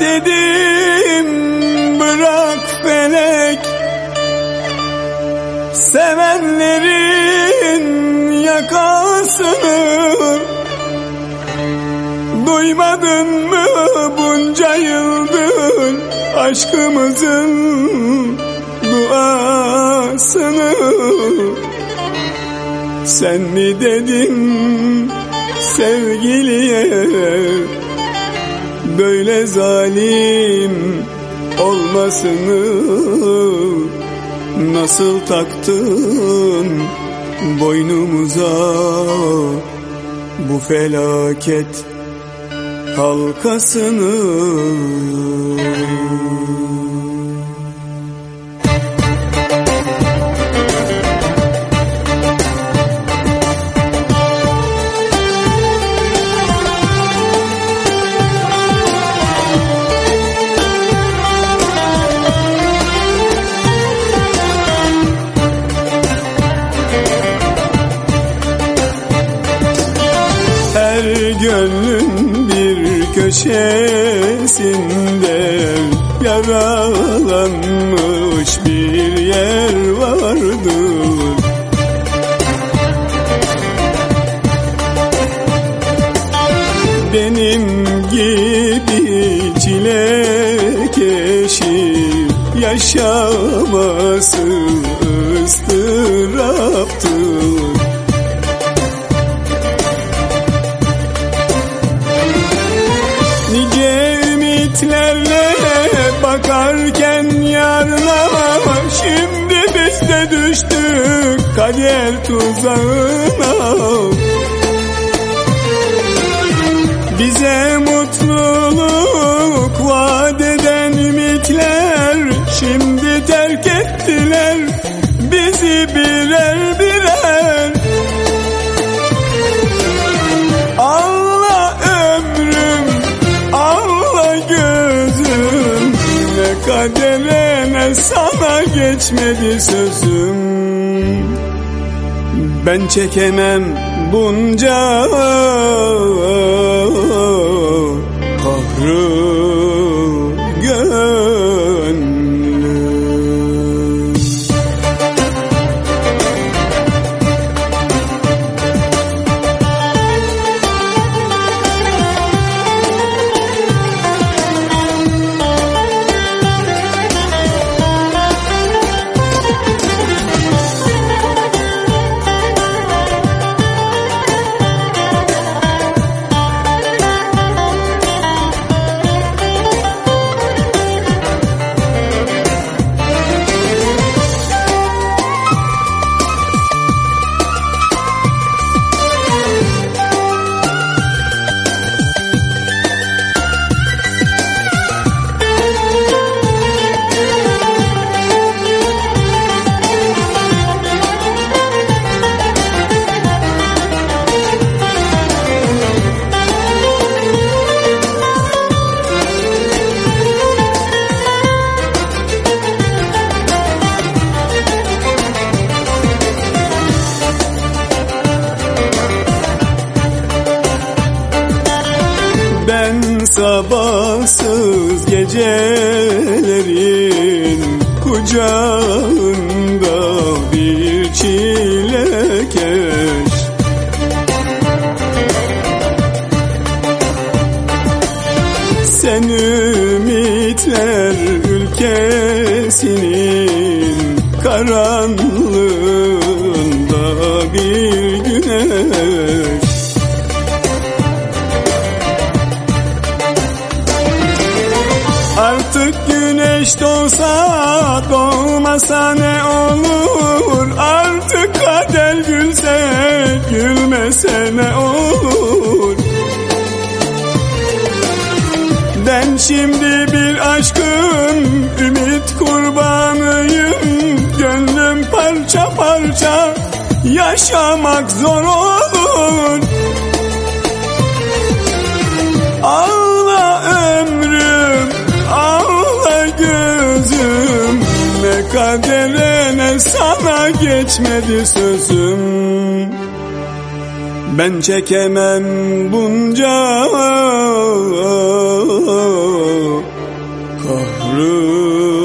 dedim bırak felek. Sevenlerin yakasını Duymadın mı bunca yıldır? Aşkımızın duasını Sen mi dedin sevgiliye böyle zalim olmasını nasıl taktın boynumuza? Bu felaket halkasını köşesinde Yaralanmış bir yer vardır. Benim gibi çilekeşi yaşaması ıstıraptır kader tuzağına. Bize mutluluk vaat eden ümitler Şimdi terk ettiler. Bizi birer birer. Allah ömrüm, Allah gözüm. Ne kadere ne sana geçmedi sözüm Ben çekemem bunca kahrı sabahsız gecelerin kucağında bir çilekeş Sen ümitler ülkesinin karanlığında bir güneş güneş doğsa doğmasa ne olur. Artık kader gülse gülmese ne olur. Ben şimdi bir aşkın ümit kurbanıyım. Gönlüm parça parça yaşamak zor olur geçmedi sözüm. Ben çekemem bunca kahrı